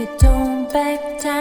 it, don't back down.